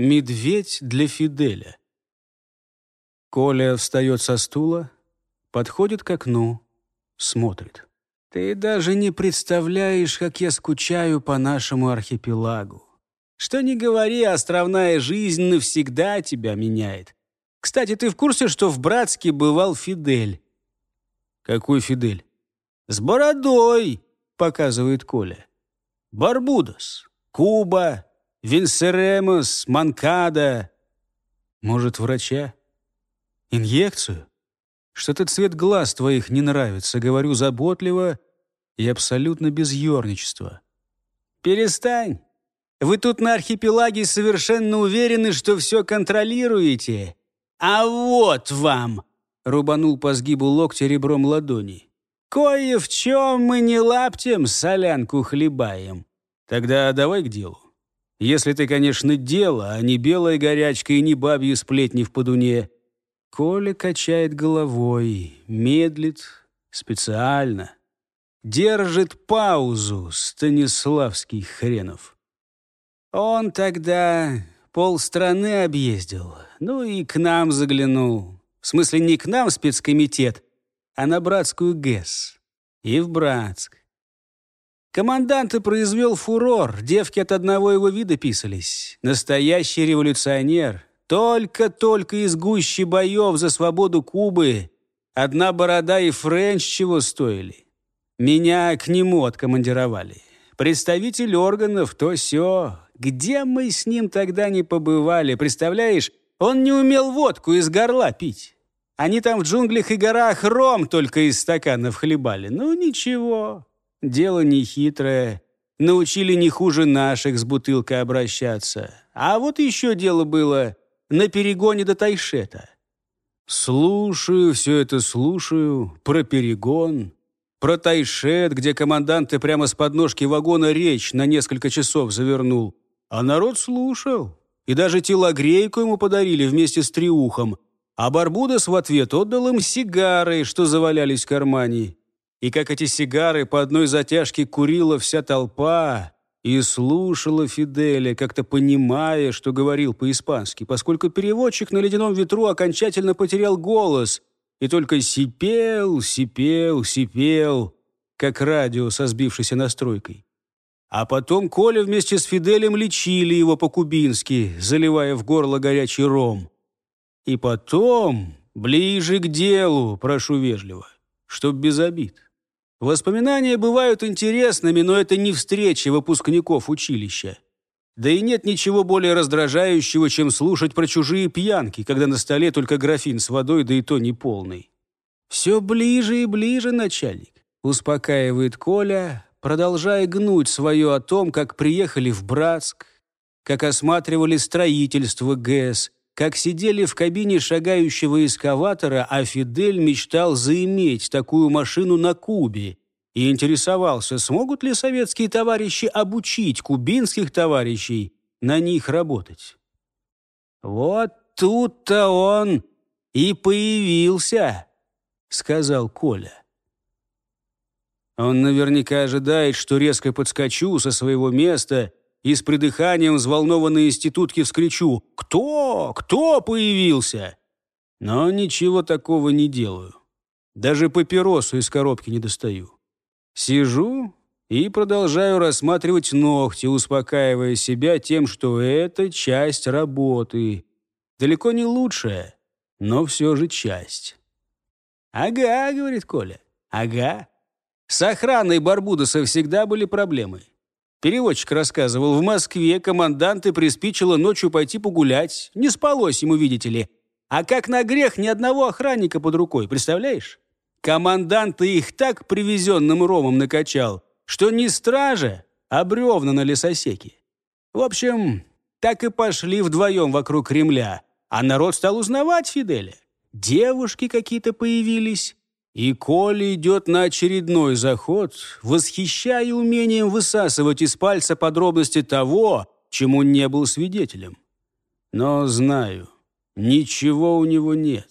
Медведь для Фиделя. Коля встает со стула, подходит к окну, смотрит. «Ты даже не представляешь, как я скучаю по нашему архипелагу. Что не говори, островная жизнь навсегда тебя меняет. Кстати, ты в курсе, что в Братске бывал Фидель?» «Какой Фидель?» «С бородой», — показывает Коля. «Барбудос, Куба, Винсеремос, Манкада». «Может, врача? Инъекцию?» Что-то цвет глаз твоих не нравится, говорю заботливо и абсолютно без ерничества. Перестань. Вы тут на архипелаге совершенно уверены, что все контролируете. А вот вам, рубанул по сгибу локтя ребром ладони. Кое в чем мы не лаптем солянку хлебаем. Тогда давай к делу. Если ты, конечно, дело, а не белая горячка и не бабьи сплетни в подуне. Коля качает головой, медлит специально. Держит паузу Станиславский хренов. Он тогда полстраны объездил, ну и к нам заглянул. В смысле, не к нам спецкомитет, а на братскую ГЭС. И в Братск. Команданте произвел фурор, девки от одного его вида писались. Настоящий революционер — только-только из гущи боев за свободу Кубы одна борода и френч чего стоили. Меня к нему откомандировали. Представитель органов, то-се. Где мы с ним тогда не побывали, представляешь? Он не умел водку из горла пить. Они там в джунглях и горах ром только из стаканов хлебали. Ну, ничего. Дело не хитрое. Научили не хуже наших с бутылкой обращаться. А вот еще дело было на перегоне до Тайшета. Слушаю, все это слушаю, про перегон, про Тайшет, где команданты прямо с подножки вагона речь на несколько часов завернул. А народ слушал. И даже телогрейку ему подарили вместе с триухом. А Барбудос в ответ отдал им сигары, что завалялись в кармане. И как эти сигары по одной затяжке курила вся толпа, и слушала Фиделя, как-то понимая, что говорил по-испански, поскольку переводчик на ледяном ветру окончательно потерял голос и только сипел, сипел, сипел, как радио со сбившейся настройкой. А потом Коля вместе с Фиделем лечили его по-кубински, заливая в горло горячий ром. И потом, ближе к делу, прошу вежливо, чтоб без обид. Воспоминания бывают интересными, но это не встречи выпускников училища. Да и нет ничего более раздражающего, чем слушать про чужие пьянки, когда на столе только графин с водой, да и то не полный. «Все ближе и ближе, начальник», — успокаивает Коля, продолжая гнуть свое о том, как приехали в Братск, как осматривали строительство ГЭС, как сидели в кабине шагающего эскаватора, а Фидель мечтал заиметь такую машину на Кубе и интересовался, смогут ли советские товарищи обучить кубинских товарищей на них работать. «Вот тут-то он и появился», — сказал Коля. Он наверняка ожидает, что резко подскочу со своего места и с придыханием взволнованной институтки вскричу «Кто? Кто появился?» Но ничего такого не делаю. Даже папиросу из коробки не достаю. Сижу и продолжаю рассматривать ногти, успокаивая себя тем, что это часть работы. Далеко не лучшая, но все же часть. «Ага», — говорит Коля, — «ага». С охраной Барбудоса всегда были проблемы. Переводчик рассказывал, в Москве команданты приспичило ночью пойти погулять. Не спалось ему, видите ли. А как на грех ни одного охранника под рукой, представляешь? Командант их так привезенным ромом накачал, что не стража, а бревна на лесосеке. В общем, так и пошли вдвоем вокруг Кремля, а народ стал узнавать Фиделя. Девушки какие-то появились, и Коля идет на очередной заход, восхищая умением высасывать из пальца подробности того, чему не был свидетелем. Но знаю, ничего у него нет.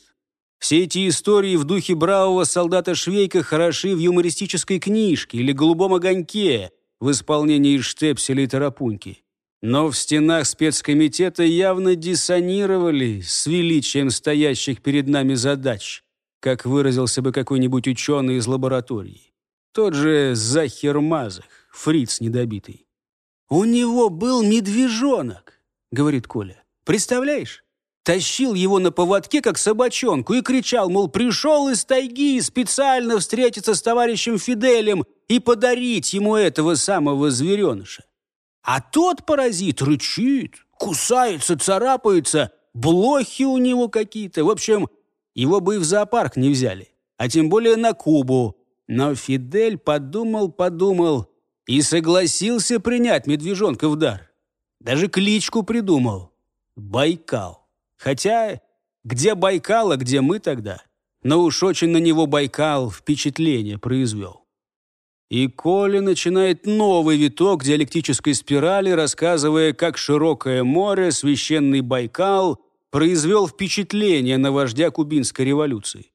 Все эти истории в духе бравого солдата Швейка хороши в юмористической книжке или «Голубом огоньке» в исполнении Штепселя и Тарапуньки. но в стенах спецкомитета явно диссонировали с величием стоящих перед нами задач, как выразился бы какой-нибудь ученый из лаборатории. Тот же Захер Мазах, фриц недобитый. «У него был медвежонок», — говорит Коля. «Представляешь? Тащил его на поводке, как собачонку, и кричал, мол, пришел из тайги специально встретиться с товарищем Фиделем и подарить ему этого самого звереныша. А тот паразит рычит, кусается, царапается, блохи у него какие-то. В общем, его бы и в зоопарк не взяли, а тем более на Кубу. Но Фидель подумал-подумал и согласился принять медвежонка в дар. Даже кличку придумал — Байкал. Хотя где Байкал, а где мы тогда? Но уж очень на него Байкал впечатление произвел. И Коля начинает новый виток диалектической спирали, рассказывая, как широкое море, священный Байкал, произвел впечатление на вождя кубинской революции.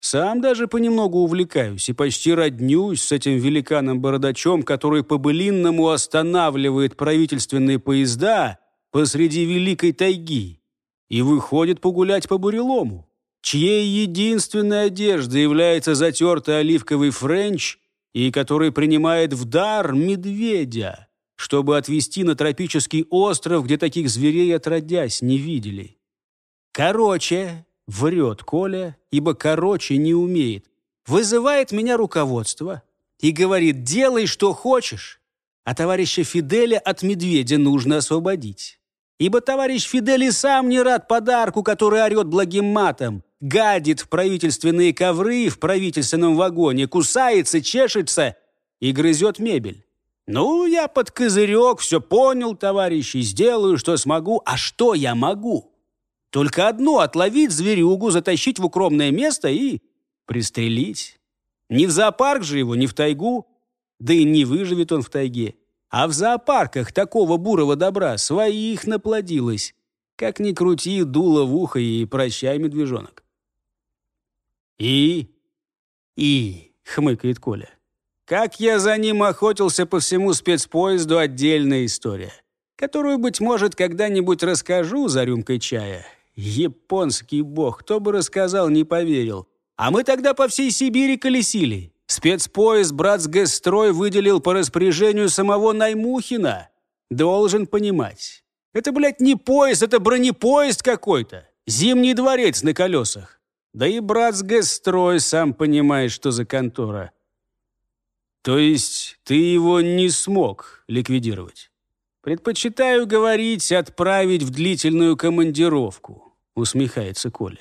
Сам даже понемногу увлекаюсь и почти роднюсь с этим великаном-бородачом, который по-былинному останавливает правительственные поезда посреди великой тайги и выходит погулять по бурелому, чьей единственной одеждой является затертый оливковый френч – и который принимает в дар медведя, чтобы отвезти на тропический остров, где таких зверей отродясь не видели. Короче, врет Коля, ибо короче не умеет. Вызывает меня руководство и говорит, делай, что хочешь, а товарища Фиделя от медведя нужно освободить. Ибо товарищ Фидель сам не рад подарку, который орет благим матом, гадит в правительственные ковры в правительственном вагоне, кусается, чешется и грызет мебель. Ну, я под козырек, все понял, товарищи, сделаю, что смогу. А что я могу? Только одно — отловить зверюгу, затащить в укромное место и пристрелить. Не в зоопарк же его, не в тайгу. Да и не выживет он в тайге. А в зоопарках такого бурого добра своих наплодилось. Как ни крути, дуло в ухо и прощай, медвежонок. «И?» «И?» — хмыкает Коля. «Как я за ним охотился по всему спецпоезду, отдельная история, которую, быть может, когда-нибудь расскажу за рюмкой чая. Японский бог, кто бы рассказал, не поверил. А мы тогда по всей Сибири колесили. Спецпоезд «Братсгэсстрой» выделил по распоряжению самого Наймухина. Должен понимать. Это, блядь, не поезд, это бронепоезд какой-то. Зимний дворец на колесах. Да и брат с Гэстрой сам понимает, что за контора. То есть ты его не смог ликвидировать? Предпочитаю говорить, отправить в длительную командировку, усмехается Коля.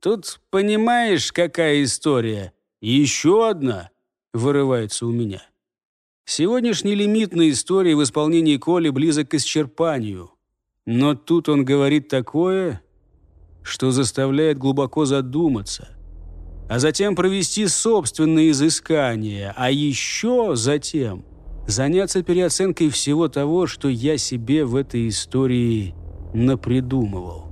Тут понимаешь, какая история? еще одна вырывается у меня. Сегодняшний лимит на истории в исполнении Коли близок к исчерпанию. Но тут он говорит такое, что заставляет глубоко задуматься, а затем провести собственные изыскания, а еще затем заняться переоценкой всего того, что я себе в этой истории напридумывал.